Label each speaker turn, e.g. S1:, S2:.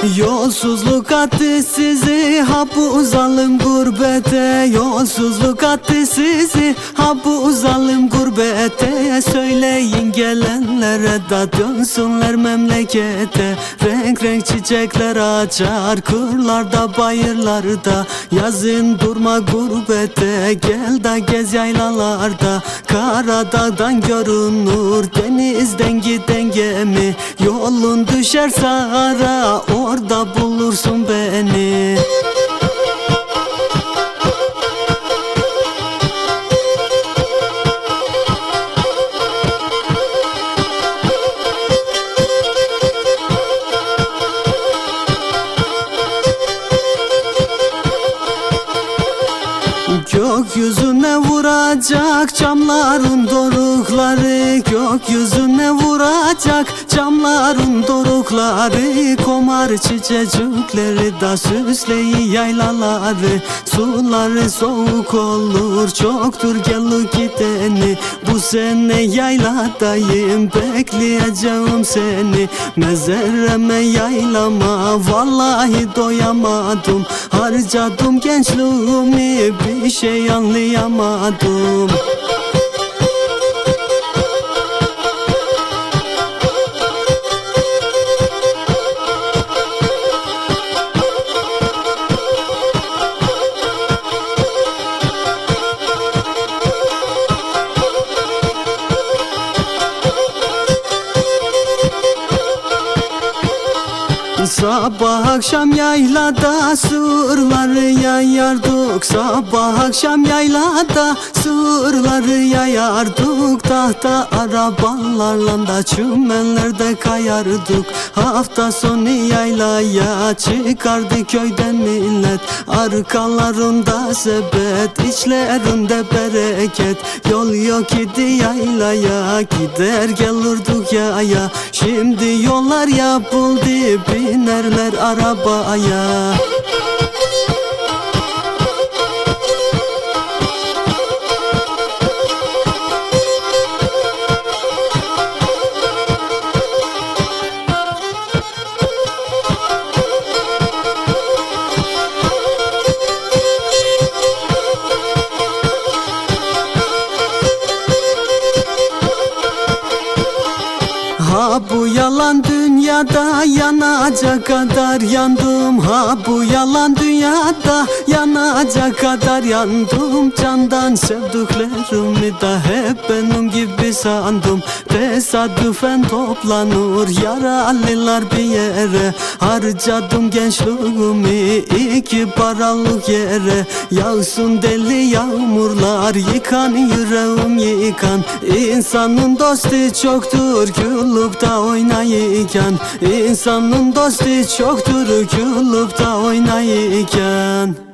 S1: Yolsuzluk attı sizi ha bu zalim gurbete. Yolsuzluk attı sizi ha bu zalim gurbete. Söyleyin gelenlere da dönsünler memlekete Renk renk çiçekler açar kırlarda bayırlarda Yazın durma gurbete gel da gez yaylalarda. Karadağ'dan görünür denizden giden gemi Yolun düşer sahara orada bulursun beni Gökyüzüne vuracak camların dorukları Gökyüzüne vuracak camların dorukları Komar çiçecikleri da süsleyi yaylaları Suları soğuk olur çoktur gelip gideni. Bu sene yayladayım bekleyeceğim seni. Mezereme yaylama vallahi doyamadım. Harcadım gençliğimi bir şey anlayamadım Sabah akşam yaylada sığırları yayardık Sabah akşam yaylada sığırları yayardık Tahta arabalarla da çümenlerde kayardık Hafta sonu yaylaya çıkardı köyden millet. Arkalarında sebet, içlerinde bereket. Yol yok idi yaylaya, gider gelirdik yaya Şimdi yollar yapıldı, binerler arabaya bu yalan dünyada yanacak kadar yandım. Ha bu yalan dünyada yanacak kadar yandım. Candan sevdiklerimi de hep benim gibi sandım. Tesadüfen toplanır yaralılar bir yere. Harcadım gençliğimi iki paralık yere. Yağsın deli yağmurlar yıkan yüreğim yıkan. İnsanın dostu çoktur da oynayırken İnsanın dostu çoktur gülüp da oynayırken